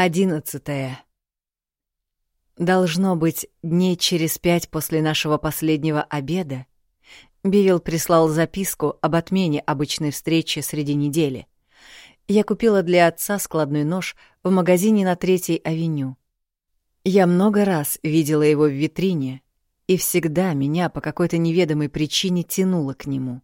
Одиннадцатое. Должно быть, дней через пять после нашего последнего обеда Бивил прислал записку об отмене обычной встречи среди недели. Я купила для отца складной нож в магазине на Третьей авеню. Я много раз видела его в витрине, и всегда меня по какой-то неведомой причине тянуло к нему.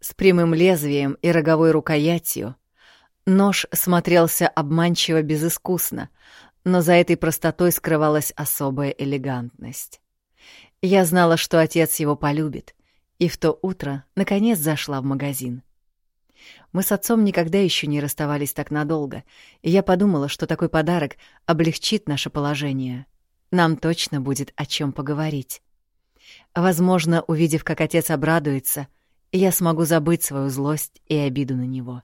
С прямым лезвием и роговой рукоятью Нож смотрелся обманчиво безыскусно, но за этой простотой скрывалась особая элегантность. Я знала, что отец его полюбит, и в то утро, наконец, зашла в магазин. Мы с отцом никогда еще не расставались так надолго, и я подумала, что такой подарок облегчит наше положение. Нам точно будет о чем поговорить. Возможно, увидев, как отец обрадуется, я смогу забыть свою злость и обиду на него.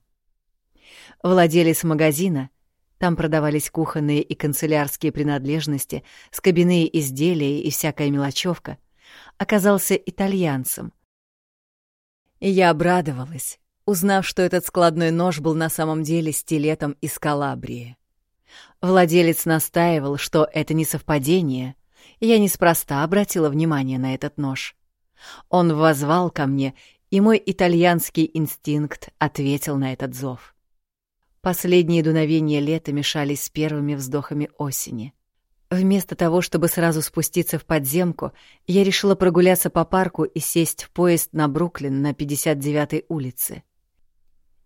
Владелец магазина, там продавались кухонные и канцелярские принадлежности, скобяные изделия и всякая мелочевка, оказался итальянцем. Я обрадовалась, узнав, что этот складной нож был на самом деле стилетом из Калабрии. Владелец настаивал, что это не совпадение, я неспроста обратила внимание на этот нож. Он возвал ко мне, и мой итальянский инстинкт ответил на этот зов. Последние дуновения лета мешались с первыми вздохами осени. Вместо того, чтобы сразу спуститься в подземку, я решила прогуляться по парку и сесть в поезд на Бруклин на 59-й улице.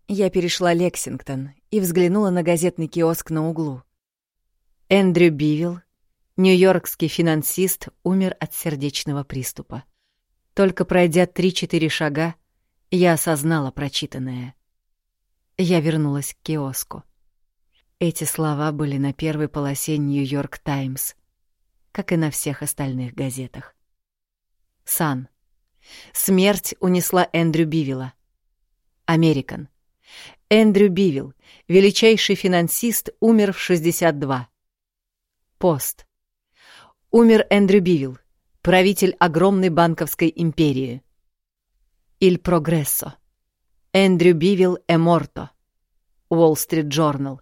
Я перешла Лексингтон и взглянула на газетный киоск на углу. Эндрю Бивилл, нью-йоркский финансист, умер от сердечного приступа. Только пройдя три-четыре шага, я осознала прочитанное — я вернулась к киоску. Эти слова были на первой полосе «Нью-Йорк Таймс», как и на всех остальных газетах. Сан. Смерть унесла Эндрю Бивилла. Американ. Эндрю Бивилл, величайший финансист, умер в 62. Пост. Умер Эндрю Бивилл, правитель огромной банковской империи. Иль Прогрессо. Эндрю Бивилл Эморто. Уолл-стрит Джорнал.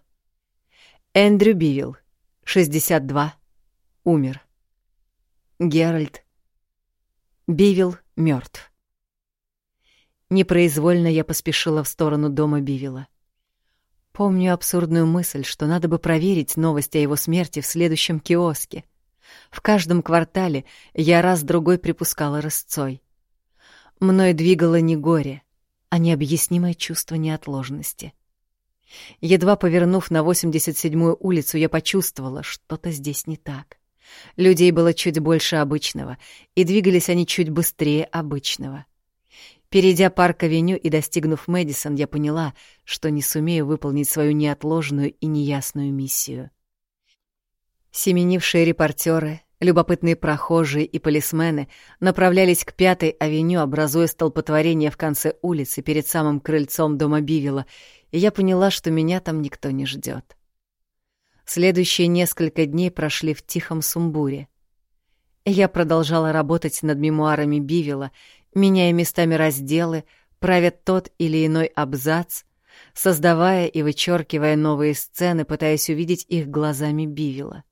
Эндрю Бивилл, 62, умер. Геральт. Бивилл мертв. Непроизвольно я поспешила в сторону дома Бивилла. Помню абсурдную мысль, что надо бы проверить новость о его смерти в следующем киоске. В каждом квартале я раз-другой припускала рысцой. Мной двигало не горе — а необъяснимое чувство неотложности. Едва повернув на 87-ю улицу, я почувствовала, что-то здесь не так. Людей было чуть больше обычного, и двигались они чуть быстрее обычного. Перейдя парк-авеню и достигнув Мэдисон, я поняла, что не сумею выполнить свою неотложную и неясную миссию. Семенившие репортеры, Любопытные прохожие и полисмены направлялись к Пятой авеню, образуя столпотворение в конце улицы перед самым крыльцом дома Бивила, и я поняла, что меня там никто не ждет. Следующие несколько дней прошли в тихом сумбуре. Я продолжала работать над мемуарами Бивила, меняя местами разделы, правя тот или иной абзац, создавая и вычеркивая новые сцены, пытаясь увидеть их глазами Бивила.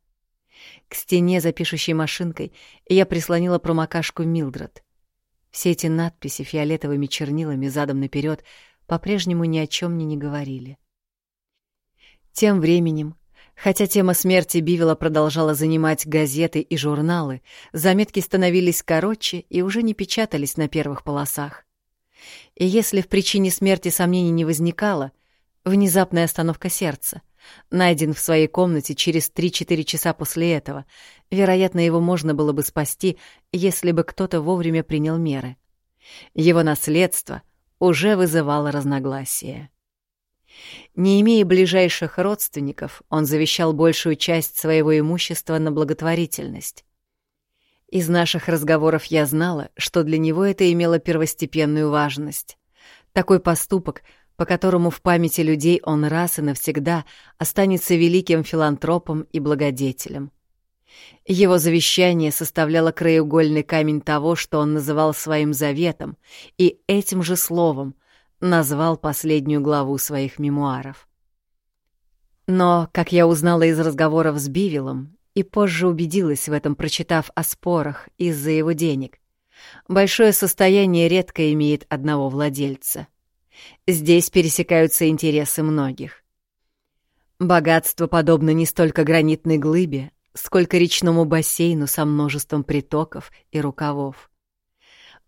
К стене за пишущей машинкой я прислонила промокашку Милдред. Все эти надписи фиолетовыми чернилами задом наперед по-прежнему ни о чем мне не говорили. Тем временем, хотя тема смерти Бивила продолжала занимать газеты и журналы, заметки становились короче и уже не печатались на первых полосах. И если в причине смерти сомнений не возникало, внезапная остановка сердца, Найден в своей комнате через 3-4 часа после этого. Вероятно, его можно было бы спасти, если бы кто-то вовремя принял меры. Его наследство уже вызывало разногласия. Не имея ближайших родственников, он завещал большую часть своего имущества на благотворительность. Из наших разговоров я знала, что для него это имело первостепенную важность. Такой поступок по которому в памяти людей он раз и навсегда останется великим филантропом и благодетелем. Его завещание составляло краеугольный камень того, что он называл своим заветом, и этим же словом назвал последнюю главу своих мемуаров. Но, как я узнала из разговоров с Бивилом, и позже убедилась в этом, прочитав о спорах из-за его денег, большое состояние редко имеет одного владельца. Здесь пересекаются интересы многих. Богатство подобно не столько гранитной глыбе, сколько речному бассейну со множеством притоков и рукавов.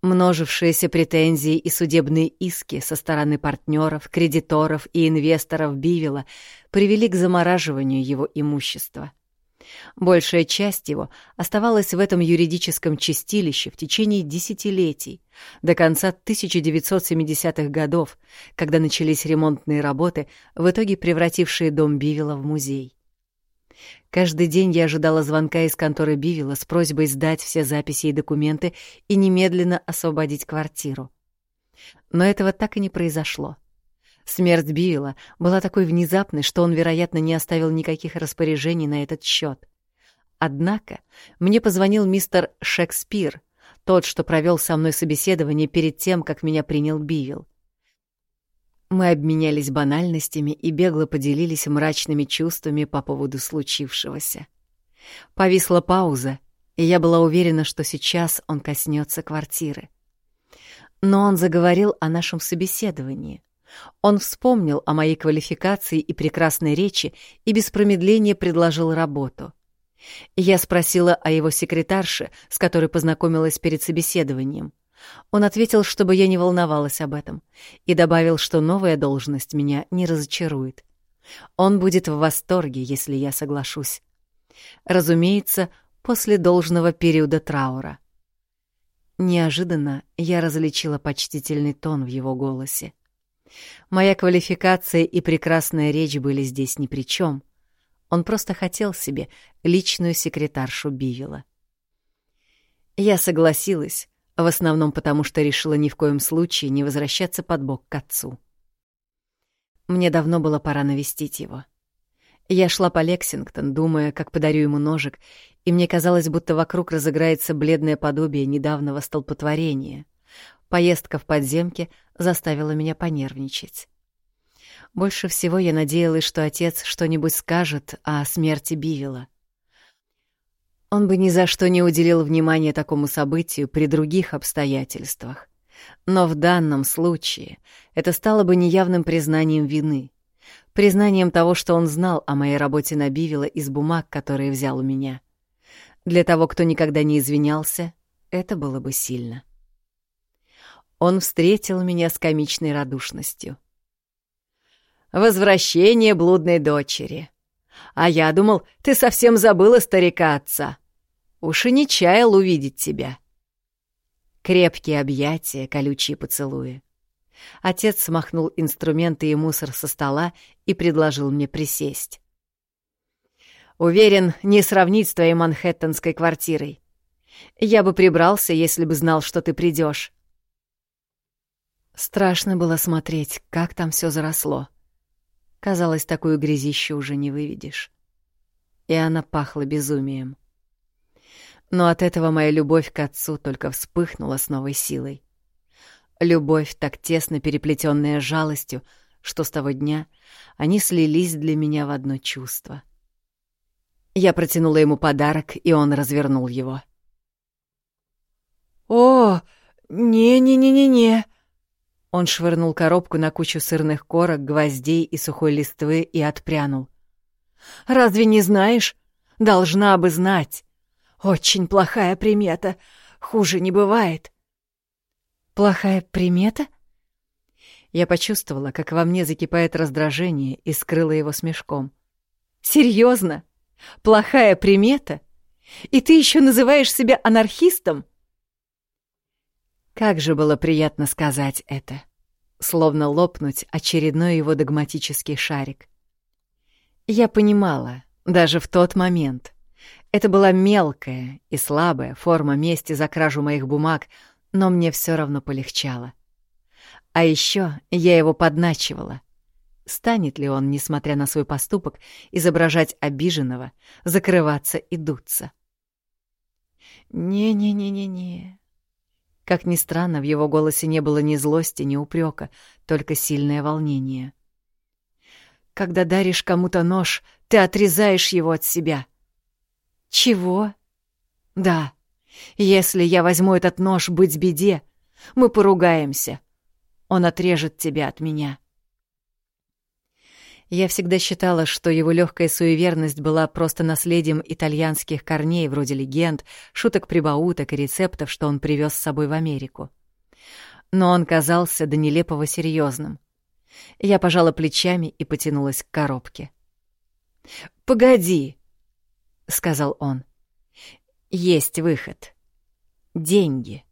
Множившиеся претензии и судебные иски со стороны партнеров, кредиторов и инвесторов Бивила привели к замораживанию его имущества. Большая часть его оставалась в этом юридическом чистилище в течение десятилетий, до конца 1970-х годов, когда начались ремонтные работы, в итоге превратившие дом Бивила в музей. Каждый день я ожидала звонка из конторы Бивила с просьбой сдать все записи и документы и немедленно освободить квартиру. Но этого так и не произошло. Смерть Бивила была такой внезапной, что он, вероятно, не оставил никаких распоряжений на этот счет. Однако мне позвонил мистер Шекспир, тот, что провел со мной собеседование перед тем, как меня принял Бивил. Мы обменялись банальностями и бегло поделились мрачными чувствами по поводу случившегося. Повисла пауза, и я была уверена, что сейчас он коснется квартиры. Но он заговорил о нашем собеседовании. Он вспомнил о моей квалификации и прекрасной речи и без промедления предложил работу. Я спросила о его секретарше, с которой познакомилась перед собеседованием. Он ответил, чтобы я не волновалась об этом, и добавил, что новая должность меня не разочарует. Он будет в восторге, если я соглашусь. Разумеется, после должного периода траура. Неожиданно я различила почтительный тон в его голосе. Моя квалификация и прекрасная речь были здесь ни при чем. Он просто хотел себе личную секретаршу Бивила. Я согласилась, в основном потому, что решила ни в коем случае не возвращаться под бок к отцу. Мне давно было пора навестить его. Я шла по Лексингтон, думая, как подарю ему ножик, и мне казалось, будто вокруг разыграется бледное подобие недавнего столпотворения. Поездка в подземке заставила меня понервничать. Больше всего я надеялась, что отец что-нибудь скажет о смерти Бивила — он бы ни за что не уделил внимания такому событию при других обстоятельствах. Но в данном случае это стало бы неявным признанием вины, признанием того, что он знал о моей работе на Бивила из бумаг, которые взял у меня. Для того, кто никогда не извинялся, это было бы сильно. Он встретил меня с комичной радушностью. «Возвращение блудной дочери. А я думал, ты совсем забыла старика отца. Уж и не чаял увидеть тебя. Крепкие объятия, колючие поцелуи. Отец смахнул инструменты и мусор со стола и предложил мне присесть. Уверен, не сравнить с твоей манхэттенской квартирой. Я бы прибрался, если бы знал, что ты придешь. Страшно было смотреть, как там все заросло. Казалось, такую грязищу уже не выведешь. И она пахла безумием но от этого моя любовь к отцу только вспыхнула с новой силой. Любовь, так тесно переплетенная жалостью, что с того дня они слились для меня в одно чувство. Я протянула ему подарок, и он развернул его. «О, не-не-не-не-не!» Он швырнул коробку на кучу сырных корок, гвоздей и сухой листвы и отпрянул. «Разве не знаешь? Должна бы знать. Очень плохая примета. Хуже не бывает. Плохая примета? Я почувствовала, как во мне закипает раздражение и скрыла его смешком. Серьезно? Плохая примета? И ты еще называешь себя анархистом? Как же было приятно сказать это, словно лопнуть очередной его догматический шарик. Я понимала, даже в тот момент — это была мелкая и слабая форма мести за кражу моих бумаг, но мне все равно полегчало. А еще я его подначивала. Станет ли он, несмотря на свой поступок, изображать обиженного, закрываться и дуться? «Не-не-не-не-не». Как ни странно, в его голосе не было ни злости, ни упрека, только сильное волнение. Когда даришь кому-то нож, ты отрезаешь его от себя. Чего? Да. Если я возьму этот нож быть беде, мы поругаемся. Он отрежет тебя от меня. Я всегда считала, что его легкая суеверность была просто наследием итальянских корней, вроде легенд, шуток-прибауток и рецептов, что он привез с собой в Америку. Но он казался до нелепого серьезным. Я пожала плечами и потянулась к коробке. «Погоди!» — сказал он. «Есть выход. Деньги».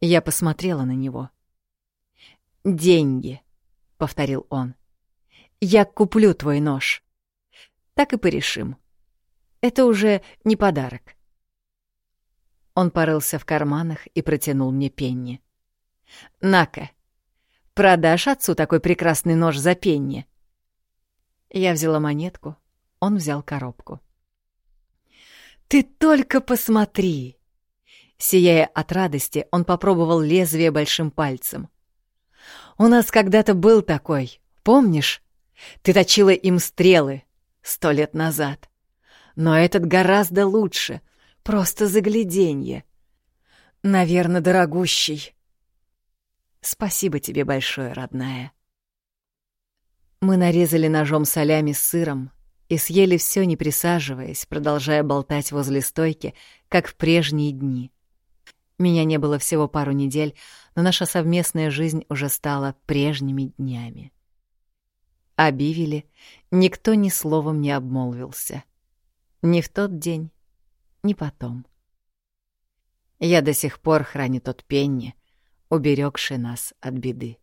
Я посмотрела на него. «Деньги», — повторил он. Я куплю твой нож. Так и порешим. Это уже не подарок. Он порылся в карманах и протянул мне пенни. «На-ка, продашь отцу такой прекрасный нож за пенни?» Я взяла монетку, он взял коробку. «Ты только посмотри!» Сияя от радости, он попробовал лезвие большим пальцем. «У нас когда-то был такой, помнишь? Ты точила им стрелы сто лет назад. Но этот гораздо лучше. Просто загляденье. Наверное, дорогущий. Спасибо тебе большое, родная. Мы нарезали ножом солями с сыром и съели все, не присаживаясь, продолжая болтать возле стойки, как в прежние дни. Меня не было всего пару недель, но наша совместная жизнь уже стала прежними днями. О Бивиле никто ни словом не обмолвился. Ни в тот день, ни потом. Я до сих пор храню тот Пенни, уберегший нас от беды.